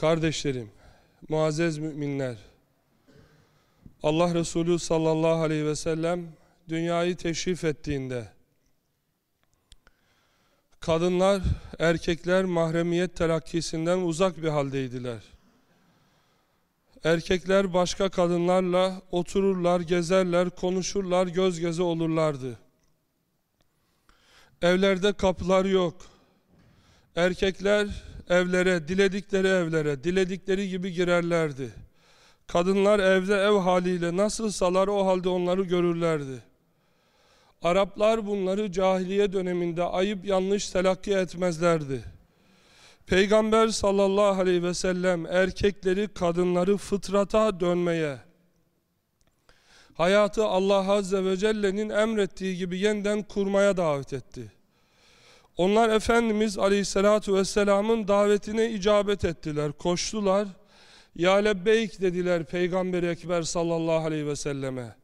Kardeşlerim, muazzez müminler, Allah Resulü sallallahu aleyhi ve sellem dünyayı teşrif ettiğinde kadınlar, erkekler mahremiyet telakkisinden uzak bir haldeydiler. Erkekler başka kadınlarla otururlar, gezerler, konuşurlar, göz göze olurlardı. Evlerde kapılar yok. Erkekler evlere, diledikleri evlere, diledikleri gibi girerlerdi. Kadınlar evde ev haliyle nasılsalar o halde onları görürlerdi. Araplar bunları cahiliye döneminde ayıp yanlış telakki etmezlerdi. Peygamber sallallahu aleyhi ve sellem erkekleri kadınları fıtrata dönmeye, hayatı Allah azze ve celle'nin emrettiği gibi yeniden kurmaya davet etti. Onlar Efendimiz aleyhissalatu vesselamın davetine icabet ettiler, koştular. Ya lebbeyk dediler Peygamber Ekber sallallahu aleyhi ve selleme.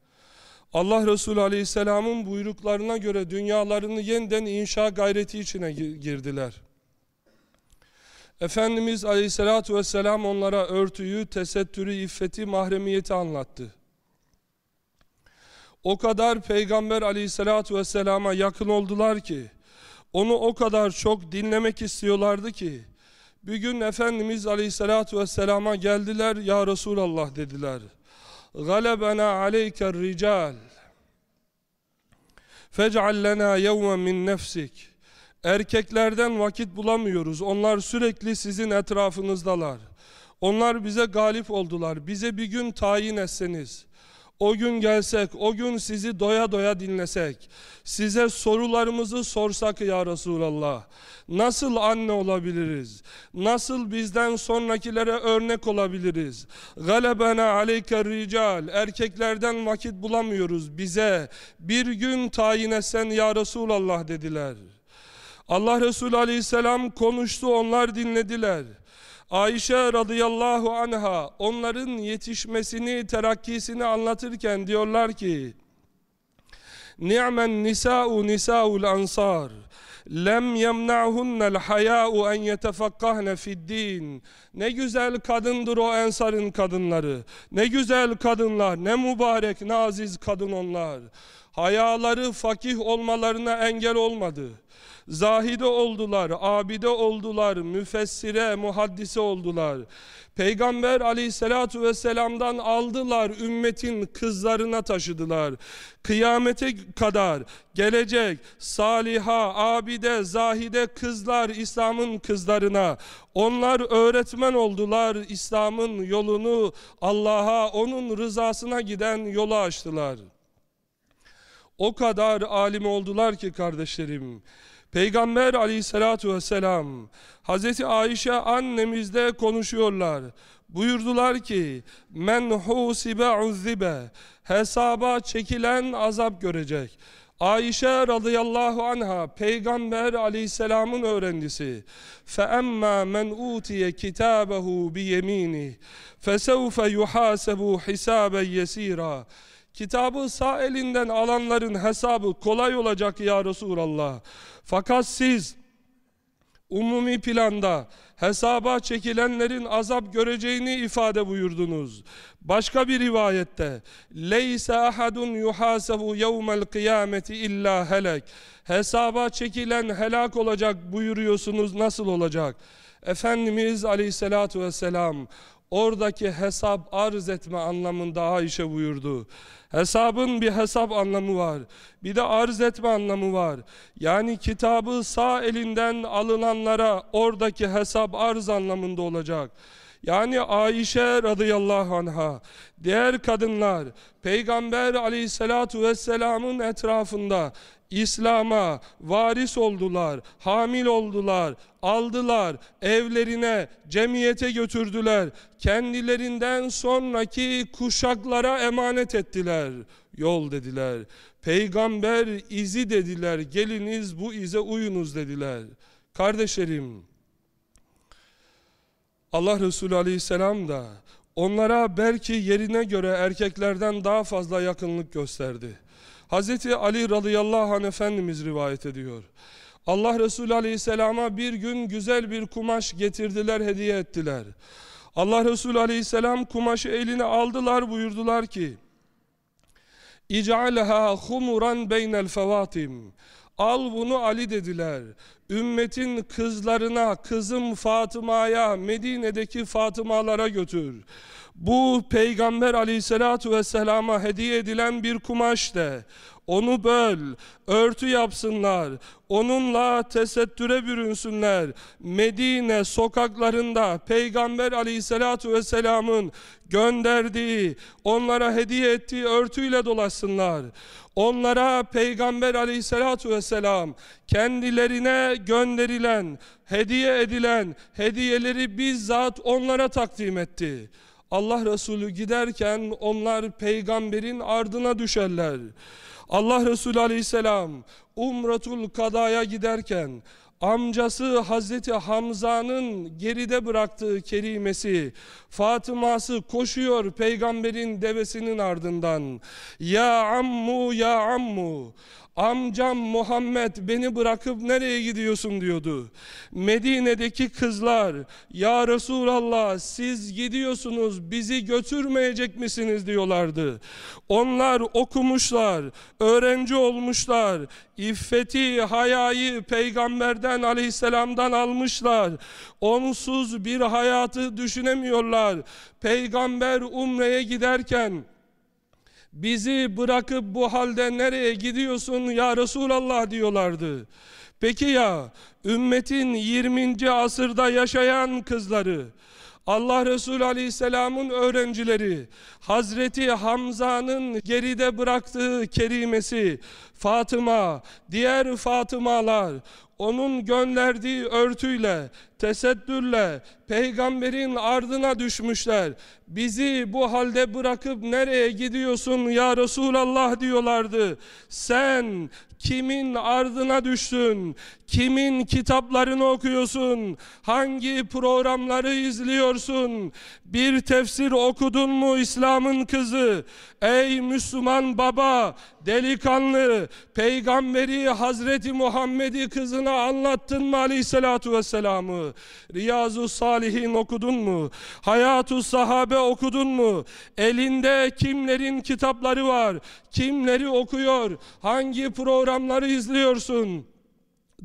Allah Resulü aleyhisselamın buyruklarına göre dünyalarını yeniden inşa gayreti içine girdiler. Efendimiz aleyhissalatu vesselam onlara örtüyü, tesettürü, iffeti, mahremiyeti anlattı. O kadar Peygamber aleyhissalatu vesselama yakın oldular ki, onu o kadar çok dinlemek istiyorlardı ki bir gün Efendimiz Aleyhisselatü Vesselam'a geldiler ya Resulallah dediler. Galebena aleyker rical fec'al lena yevmen min nefsik Erkeklerden vakit bulamıyoruz. Onlar sürekli sizin etrafınızdalar. Onlar bize galip oldular. Bize bir gün tayin etseniz.'' O gün gelsek, o gün sizi doya doya dinlesek, size sorularımızı sorsak ya Resulallah, nasıl anne olabiliriz? Nasıl bizden sonrakilere örnek olabiliriz? Galebena aleyke rical, erkeklerden vakit bulamıyoruz bize, bir gün tayin etsen ya Resulallah dediler. Allah Resulü aleyhisselam konuştu, onlar dinlediler. Ayşe radıyallahu anha onların yetişmesini, terakkisini anlatırken diyorlar ki Ni'men nisa'u nisa'ul ansar lem yemna'hunnel haya'u en yetefakkahne fi'd-din. Ne güzel kadındır o ensarın kadınları. Ne güzel kadınlar, ne mübarek, ne aziz kadın onlar. Hayaları fakih olmalarına engel olmadı. Zahide oldular, abide oldular, müfessire, muhaddise oldular. Peygamber aleyhissalatu vesselam'dan aldılar, ümmetin kızlarına taşıdılar. Kıyamete kadar gelecek saliha, abide, zahide kızlar İslam'ın kızlarına. Onlar öğretmen oldular, İslam'ın yolunu Allah'a, onun rızasına giden yolu açtılar. O kadar alim oldular ki kardeşlerim. Peygamber aleyhissalatu vesselam Hazreti Ayşe annemizde konuşuyorlar. Buyurdular ki men husibe uzzibe hesaba çekilen azap görecek. Ayşe radıyallahu anha peygamber aleyhisselamın öğrencisi. فَأَمَّا مَنْ اُوْتِيَ كِتَابَهُ بِيَم۪ينِهِ فَسَوْفَ يُحَاسَبُ حِسَابًا يَس۪يرًا Kitabı sağ elinden alanların hesabı kolay olacak ya Resulallah. Fakat siz umumi planda hesaba çekilenlerin azap göreceğini ifade buyurdunuz. Başka bir rivayette leysa ahadun yuhasabu yevmel kıyameti illa helek. Hesaba çekilen helak olacak buyuruyorsunuz nasıl olacak? Efendimiz aleyhissalatu vesselam oradaki hesap arz etme anlamında Ayşe buyurdu. Hesabın bir hesap anlamı var. Bir de arz etme anlamı var. Yani kitabı sağ elinden alınanlara oradaki hesap arz anlamında olacak. Yani Ayşe radıyallahu anha, diğer kadınlar, Peygamber aleyhissalatu vesselamın etrafında İslam'a varis oldular, hamil oldular, aldılar, evlerine, cemiyete götürdüler, kendilerinden sonraki kuşaklara emanet ettiler. Yol dediler, peygamber izi dediler, geliniz bu ize uyunuz dediler. Kardeşlerim, Allah Resulü Aleyhisselam da onlara belki yerine göre erkeklerden daha fazla yakınlık gösterdi. Hazreti Ali radıyallahu anh Efendimiz rivayet ediyor. Allah Resulü Aleyhisselam'a bir gün güzel bir kumaş getirdiler, hediye ettiler. Allah Resulü Aleyhisselam kumaşı eline aldılar buyurdular ki İc'alha humuran beynel fevatim Al bunu Ali dediler. Ümmetin kızlarına, kızım Fatıma'ya, Medine'deki Fatımalara götür. Bu Peygamber aleyhissalatu vesselama hediye edilen bir kumaş de. Onu böl, örtü yapsınlar, onunla tesettüre bürünsünler. Medine sokaklarında Peygamber aleyhissalatu vesselamın gönderdiği, onlara hediye ettiği örtüyle dolaşsınlar. Onlara Peygamber aleyhissalatu vesselam kendilerine gönderilen, hediye edilen hediyeleri bizzat onlara takdim etti. Allah Resulü giderken onlar peygamberin ardına düşerler. Allah Resulü aleyhisselam Umratul Kada'ya giderken amcası Hazreti Hamza'nın geride bıraktığı kerimesi Fatıma'sı koşuyor peygamberin devesinin ardından ya ammu ya ammu Amcam Muhammed beni bırakıp nereye gidiyorsun diyordu. Medine'deki kızlar ya Resulallah siz gidiyorsunuz bizi götürmeyecek misiniz diyorlardı. Onlar okumuşlar, öğrenci olmuşlar, iffeti, hayayı peygamberden aleyhisselamdan almışlar. Onsuz bir hayatı düşünemiyorlar. Peygamber umreye giderken Bizi bırakıp bu halde nereye gidiyorsun ya Resulallah diyorlardı. Peki ya ümmetin 20. asırda yaşayan kızları, Allah Resulü Aleyhisselam'ın öğrencileri, Hazreti Hamza'nın geride bıraktığı kerimesi, Fatıma, diğer Fatımalar, onun gönderdiği örtüyle, tesettürle peygamberin ardına düşmüşler. Bizi bu halde bırakıp nereye gidiyorsun ya Resulallah diyorlardı. Sen kimin ardına düştün? Kimin kitaplarını okuyorsun? Hangi programları izliyorsun? Bir tefsir okudun mu İslam'ın kızı? Ey Müslüman baba, delikanlı, peygamberi Hazreti Muhammed'i kızına anlattın mı aleyhissalatu vesselamı? Riyazu Salihin okudun mu? Hayatu Sahabe okudun mu? Elinde kimlerin kitapları var? Kimleri okuyor? Hangi programları izliyorsun?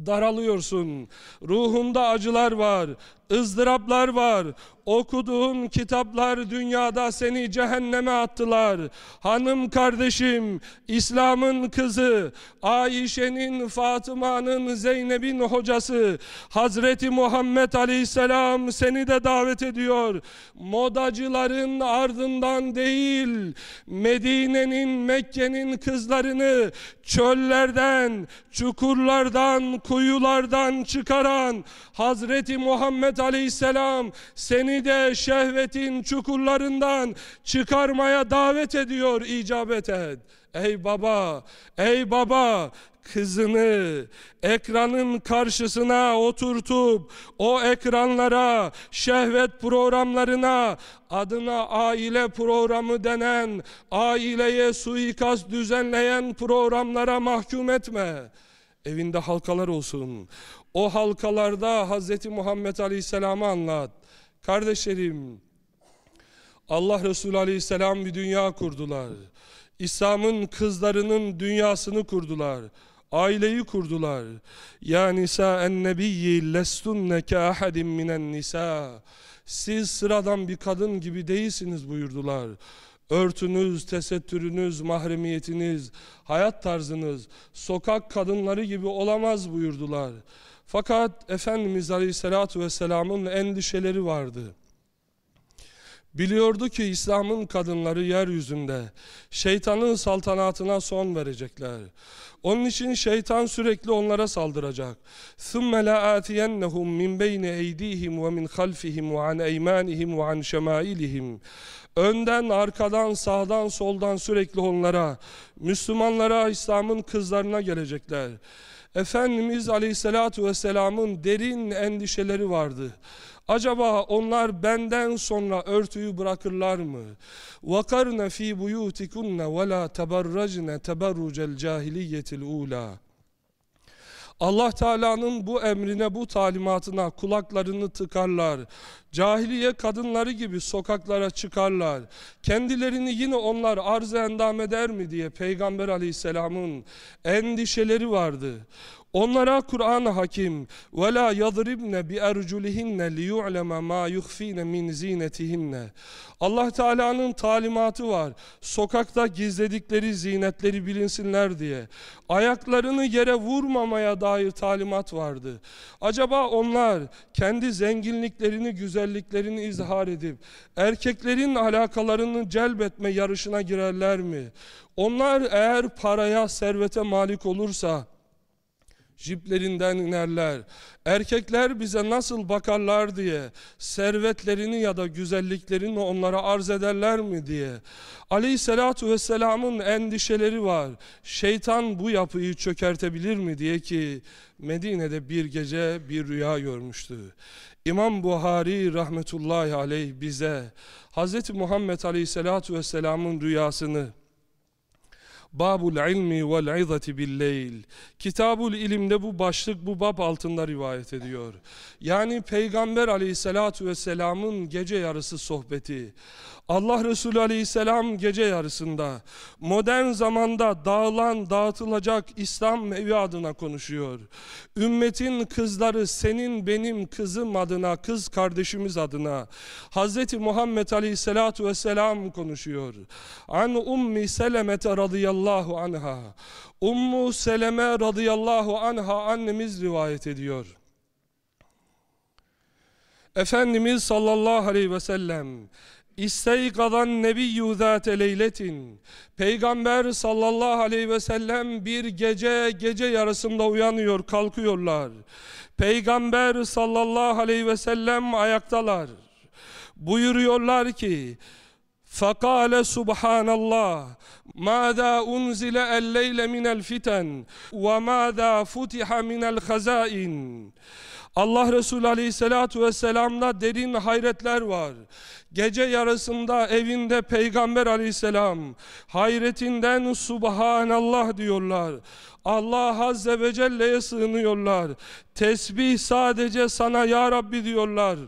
daralıyorsun. Ruhunda acılar var, ızdıraplar var. Okuduğun kitaplar dünyada seni cehenneme attılar. Hanım kardeşim, İslam'ın kızı, Ayşe'nin, Fatıma'nın, Zeynep'in hocası, Hazreti Muhammed Aleyhisselam seni de davet ediyor. Modacıların ardından değil, Medine'nin, Mekke'nin kızlarını çöllerden, çukurlardan, kuyulardan çıkaran Hazreti Muhammed Aleyhisselam seni de şehvetin çukurlarından çıkarmaya davet ediyor icabet et. Ey baba, ey baba kızını ekranın karşısına oturtup o ekranlara, şehvet programlarına adına aile programı denen, aileye suikast düzenleyen programlara mahkum etme. Evinde halkalar olsun. O halkalarda Hz. Muhammed Aleyhisselam'ı anlat. Kardeşlerim, Allah Resulü Aleyhisselam bir dünya kurdular. İslam'ın kızlarının dünyasını kurdular. Aileyi kurdular. Ya nisa en nebiyyi lestunne ke ahadin minen nisa. Siz sıradan bir kadın gibi değilsiniz buyurdular. Örtünüz, tesettürünüz, mahremiyetiniz, hayat tarzınız sokak kadınları gibi olamaz buyurdular. Fakat Efendimiz Aleyhisselatü Vesselam'ın endişeleri vardı. Biliyordu ki İslam'ın kadınları yeryüzünde şeytanın saltanatına son verecekler. Onun için şeytan sürekli onlara saldıracak. ثُمَّ لَآتِيَنَّهُمْ مِنْ بَيْنِ اَيْدِيهِمْ وَمِنْ خَلْفِهِمْ وَعَنْ اَيْمَانِهِمْ وَعَنْ شَمَائِلِهِمْ Önden, arkadan, sağdan, soldan sürekli onlara, Müslümanlara, İslam'ın kızlarına gelecekler. Efendimiz Aleyhisselatü Vesselam'ın derin endişeleri vardı. Acaba onlar benden sonra örtüyü bırakırlar mı? وَقَرْنَ ف۪ي بُيُوتِكُنَّ وَلَا تَبَرَّجْنَ تَبَرُّجَ الْجَاهِلِيَّةِ الْعُولَى Allah Teala'nın bu emrine, bu talimatına kulaklarını tıkarlar. Cahiliye kadınları gibi sokaklara çıkarlar. Kendilerini yine onlar arz endam eder mi diye Peygamber Aleyhisselam'ın endişeleri vardı. Onlara Kur'an-ı Hakim ve la yadribne bi erculihinne li yu'lema ma yukhfine min zinetihinne. Allah Teala'nın talimatı var. Sokakta gizledikleri zinetleri bilinsinler diye. Ayaklarını yere vurmamaya dair talimat vardı. Acaba onlar kendi zenginliklerini, güzelliklerini izhar edip erkeklerin alakalarını celbetme yarışına girerler mi? Onlar eğer paraya, servete malik olursa jiplerinden inerler. Erkekler bize nasıl bakarlar diye servetlerini ya da güzelliklerini onlara arz ederler mi diye. Aleyhissalatu vesselamın endişeleri var. Şeytan bu yapıyı çökertebilir mi diye ki Medine'de bir gece bir rüya görmüştü. İmam Buhari rahmetullahi aleyh bize Hz. Muhammed Aleyhisselatu Vesselam'ın rüyasını Babul ilmi vel izati billeyl. Kitabul ilimde bu başlık bu bab altında rivayet ediyor. Yani Peygamber aleyhissalatu vesselamın gece yarısı sohbeti. Allah Resulü Aleyhisselam gece yarısında modern zamanda dağılan dağıtılacak İslam evi adına konuşuyor. Ümmetin kızları senin benim kızım adına kız kardeşimiz adına Hz. Muhammed Aleyhisselatu Vesselam konuşuyor. An Ummi Selemete radıyallahu anha. Ummu Seleme radıyallahu anha annemiz rivayet ediyor. Efendimiz sallallahu aleyhi ve sellem İsteykadan nebiyyü zâte leyletin. Peygamber sallallahu aleyhi ve sellem bir gece gece yarısında uyanıyor, kalkıyorlar. Peygamber sallallahu aleyhi ve sellem ayaktalar. Buyuruyorlar ki فقال سبحان الله ماذا أنزل الليل من الفتن وماذا فتح من الخزائن Allah Resulü Aleyhisselatü Vesselam'da derin hayretler var. Gece yarısında evinde Peygamber Aleyhisselam hayretinden Subhanallah diyorlar. Allah Azze ve Celle'ye sığınıyorlar. Tesbih sadece sana ya Rabbi diyorlar.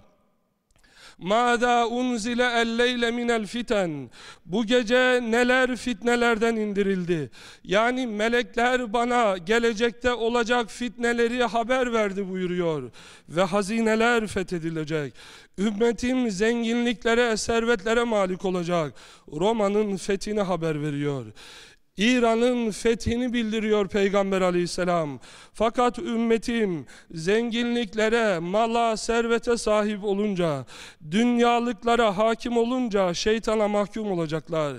Mâdâ unzile elleyle minel fiten. Bu gece neler fitnelerden indirildi. Yani melekler bana gelecekte olacak fitneleri haber verdi buyuruyor. Ve hazineler fethedilecek. Ümmetim zenginliklere, servetlere malik olacak. Roma'nın fethini haber veriyor. İran'ın fethini bildiriyor Peygamber aleyhisselam. Fakat ümmetim zenginliklere, mala, servete sahip olunca, dünyalıklara hakim olunca şeytana mahkum olacaklar.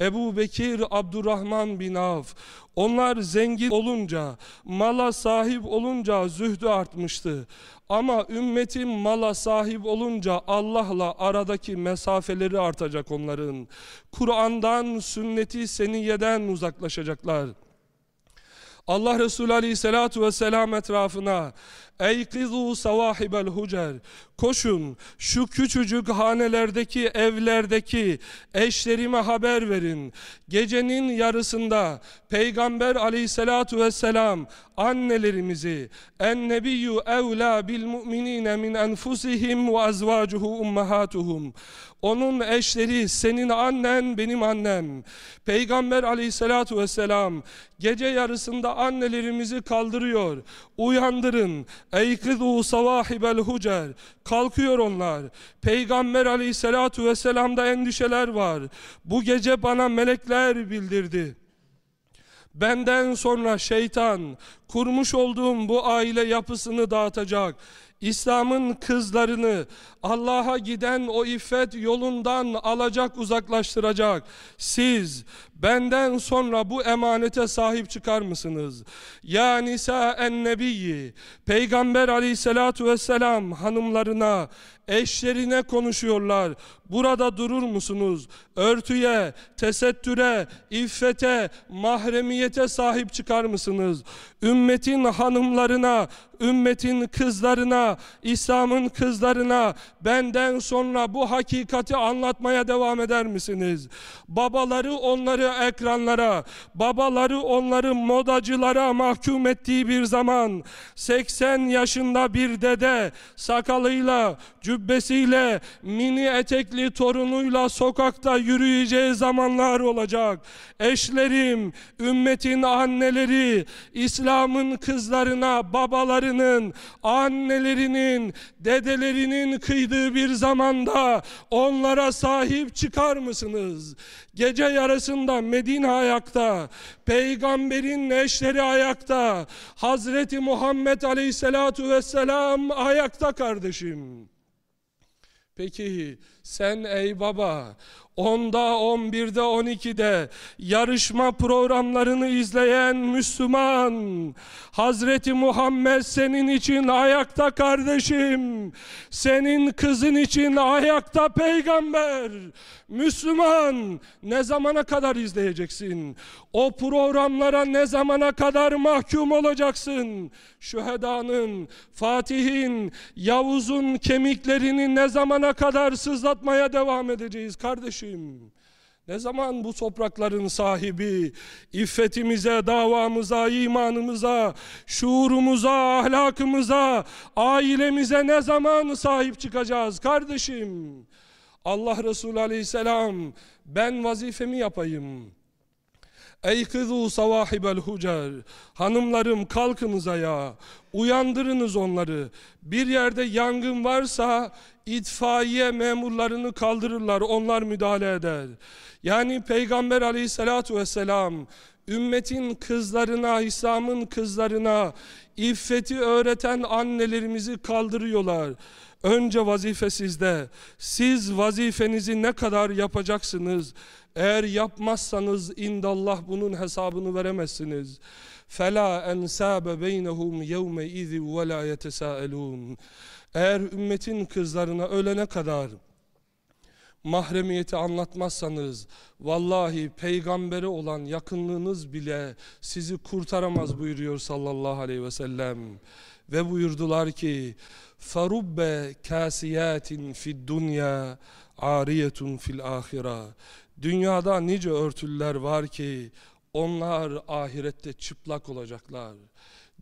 Ebu Bekir Abdurrahman bin Avf onlar zengin olunca, mala sahip olunca zühdü artmıştı. Ama ümmetin mala sahip olunca Allah'la aradaki mesafeleri artacak onların. Kur'an'dan, sünneti seniyeden uzaklaşacaklar. Allah Resulü Aleyhisselatü Vesselam etrafına Eykizu savahibel hucer Koşun şu küçücük hanelerdeki evlerdeki eşlerime haber verin. Gecenin yarısında Peygamber aleyhissalatu vesselam annelerimizi en nebiyyü evla bil mu'minine min enfusihim ve azvacuhu ummahatuhum onun eşleri senin annen benim annem. Peygamber aleyhissalatu vesselam gece yarısında annelerimizi kaldırıyor. Uyandırın. Eykidu savahibel hucer. Kalkıyor onlar. Peygamber aleyhissalatu vesselamda endişeler var. Bu gece bana melekler bildirdi. Benden sonra şeytan kurmuş olduğum bu aile yapısını dağıtacak. İslam'ın kızlarını Allah'a giden o iffet yolundan alacak uzaklaştıracak. Siz benden sonra bu emanete sahip çıkar mısınız? Ya nisa en nebiyyi Peygamber aleyhissalatu vesselam hanımlarına eşlerine konuşuyorlar. Burada durur musunuz? Örtüye, tesettüre, iffete, mahremiyete sahip çıkar mısınız? Ümmetin hanımlarına ümmetin kızlarına, İslam'ın kızlarına benden sonra bu hakikati anlatmaya devam eder misiniz? Babaları onları ekranlara, babaları onları modacılara mahkum ettiği bir zaman 80 yaşında bir dede sakalıyla, cübbesiyle, mini etekli torunuyla sokakta yürüyeceği zamanlar olacak. Eşlerim, ümmetin anneleri, İslam'ın kızlarına, babalarının, annelerinin, dedelerinin kıydığı bir zamanda onlara sahip çıkar mısınız? Gece yarısında Medine ayakta, peygamberin eşleri ayakta, Hazreti Muhammed Aleyhisselatu Vesselam ayakta kardeşim. Peki sen ey baba 10'da 11'de 12'de yarışma programlarını izleyen Müslüman Hazreti Muhammed senin için ayakta kardeşim senin kızın için ayakta peygamber. Müslüman ne zamana kadar izleyeceksin? O programlara ne zamana kadar mahkum olacaksın? Şühedanın Fatih'in Yavuz'un kemiklerini ne zamana kadar sızlatmaya devam edeceğiz kardeşim kardeşim. Ne zaman bu toprakların sahibi iffetimize, davamıza, imanımıza, şuurumuza, ahlakımıza, ailemize ne zaman sahip çıkacağız kardeşim? Allah Resulü Aleyhisselam ben vazifemi yapayım. Eykizu savahibel hucer. Hanımlarım kalkınız ayağa. Uyandırınız onları. Bir yerde yangın varsa itfaiye memurlarını kaldırırlar. Onlar müdahale eder. Yani Peygamber aleyhissalatu vesselam ümmetin kızlarına, İslam'ın kızlarına iffeti öğreten annelerimizi kaldırıyorlar. Önce vazife sizde. Siz vazifenizi ne kadar yapacaksınız? Eğer yapmazsanız indallah bunun hesabını veremezsiniz. فَلَا اَنْسَابَ بَيْنَهُمْ يَوْمَ اِذِ وَلَا يَتَسَاءَلُونَ Eğer ümmetin kızlarına ölene kadar mahremiyeti anlatmazsanız vallahi peygambere olan yakınlığınız bile sizi kurtaramaz buyuruyor sallallahu aleyhi ve sellem. Ve buyurdular ki فَرُبَّ كَاسِيَاتٍ فِي الدُّنْيَا عَارِيَةٌ fil الْآخِرَةِ Dünyada nice örtüller var ki onlar ahirette çıplak olacaklar.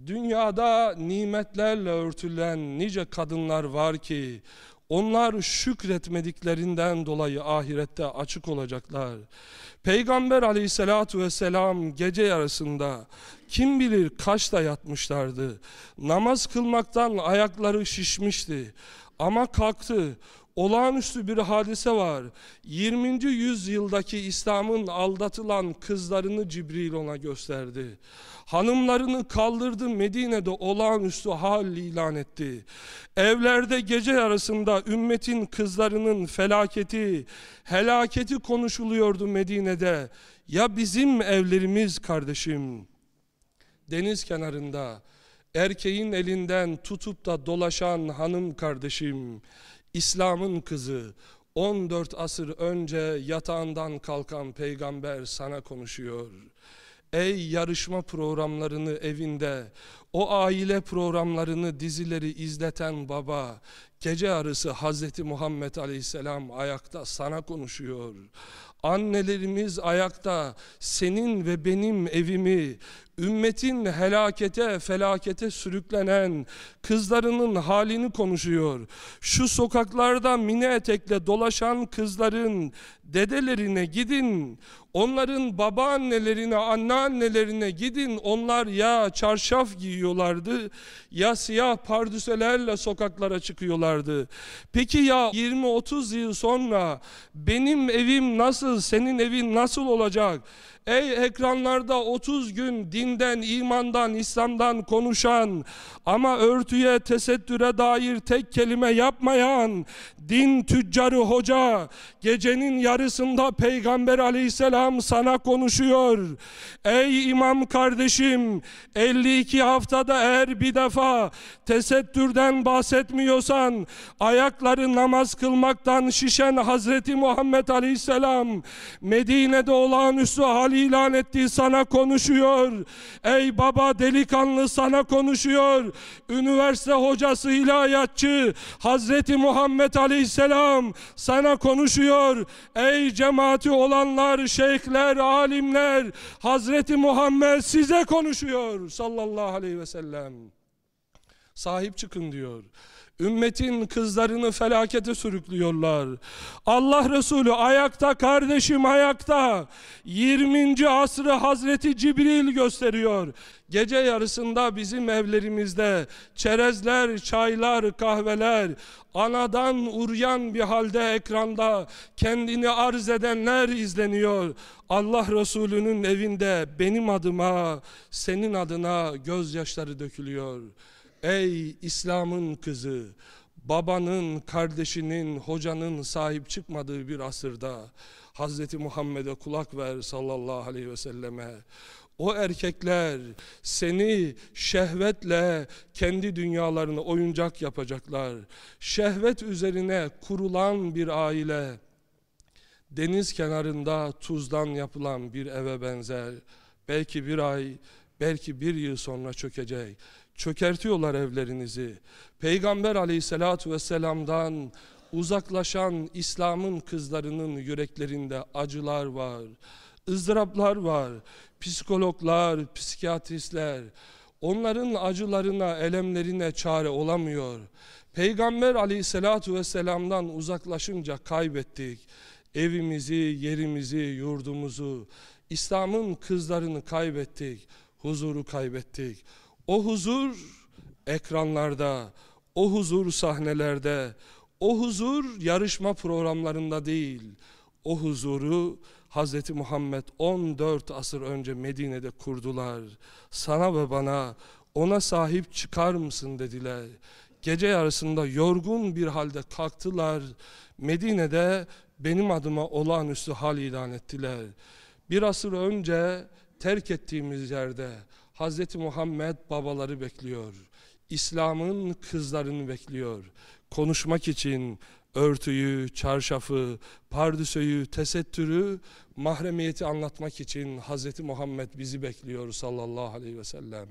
Dünyada nimetlerle örtülen nice kadınlar var ki onlar şükretmediklerinden dolayı ahirette açık olacaklar. Peygamber aleyhissalatu vesselam gece yarısında kim bilir kaçta yatmışlardı. Namaz kılmaktan ayakları şişmişti. Ama kalktı olağanüstü bir hadise var. 20. yüzyıldaki İslam'ın aldatılan kızlarını Cibril ona gösterdi. Hanımlarını kaldırdı Medine'de olağanüstü hal ilan etti. Evlerde gece yarısında ümmetin kızlarının felaketi, helaketi konuşuluyordu Medine'de. Ya bizim evlerimiz kardeşim deniz kenarında erkeğin elinden tutup da dolaşan hanım kardeşim İslam'ın kızı 14 asır önce yatağından kalkan peygamber sana konuşuyor. Ey yarışma programlarını evinde, o aile programlarını dizileri izleten baba, gece yarısı Hazreti Muhammed Aleyhisselam ayakta sana konuşuyor. Annelerimiz ayakta senin ve benim evimi, ümmetin helakete, felakete sürüklenen kızlarının halini konuşuyor. Şu sokaklarda mini etekle dolaşan kızların dedelerine gidin. Onların babaannelerine, anneannelerine gidin. Onlar ya çarşaf giyiyorlardı ya siyah pardüselerle sokaklara çıkıyorlardı. Peki ya 20-30 yıl sonra benim evim nasıl, senin evin nasıl olacak? Ey ekranlarda 30 gün dinden, imandan, İslam'dan konuşan ama örtüye, tesettüre dair tek kelime yapmayan din tüccarı hoca gecenin yarısında Peygamber aleyhisselam sana konuşuyor. Ey imam kardeşim 52 haftada eğer bir defa tesettürden bahsetmiyorsan ayakları namaz kılmaktan şişen Hazreti Muhammed Aleyhisselam Medine'de olağanüstü hal ilan etti sana konuşuyor. Ey baba delikanlı sana konuşuyor. Üniversite hocası ilahiyatçı Hazreti Muhammed Aleyhisselam sana konuşuyor. Ey cemaati olanlar, şeyhler, alimler Hazreti Muhammed size konuşuyor sallallahu aleyhi ve sellem. Sahip çıkın diyor. Ümmetin kızlarını felakete sürüklüyorlar. Allah Resulü ayakta kardeşim ayakta. 20. asrı Hazreti Cibril gösteriyor. Gece yarısında bizim evlerimizde çerezler, çaylar, kahveler, anadan uryan bir halde ekranda kendini arz edenler izleniyor. Allah Resulü'nün evinde benim adıma, senin adına gözyaşları dökülüyor. Ey İslam'ın kızı, babanın, kardeşinin, hocanın sahip çıkmadığı bir asırda Hz. Muhammed'e kulak ver sallallahu aleyhi ve selleme. O erkekler seni şehvetle kendi dünyalarını oyuncak yapacaklar. Şehvet üzerine kurulan bir aile deniz kenarında tuzdan yapılan bir eve benzer. Belki bir ay, belki bir yıl sonra çökecek. Çökertiyorlar evlerinizi. Peygamber aleyhissalatu vesselam'dan uzaklaşan İslam'ın kızlarının yüreklerinde acılar var. ızdıraplar var. Psikologlar, psikiyatristler onların acılarına, elemlerine çare olamıyor. Peygamber aleyhissalatu vesselam'dan uzaklaşınca kaybettik. Evimizi, yerimizi, yurdumuzu, İslam'ın kızlarını kaybettik. Huzuru kaybettik. O huzur ekranlarda, o huzur sahnelerde, o huzur yarışma programlarında değil. O huzuru Hz. Muhammed 14 asır önce Medine'de kurdular. Sana ve bana ona sahip çıkar mısın dediler. Gece yarısında yorgun bir halde kalktılar. Medine'de benim adıma olağanüstü hal ilan ettiler. Bir asır önce terk ettiğimiz yerde Hz. Muhammed babaları bekliyor. İslam'ın kızlarını bekliyor. Konuşmak için örtüyü, çarşafı, pardüsöyü, tesettürü, mahremiyeti anlatmak için Hz. Muhammed bizi bekliyor sallallahu aleyhi ve sellem.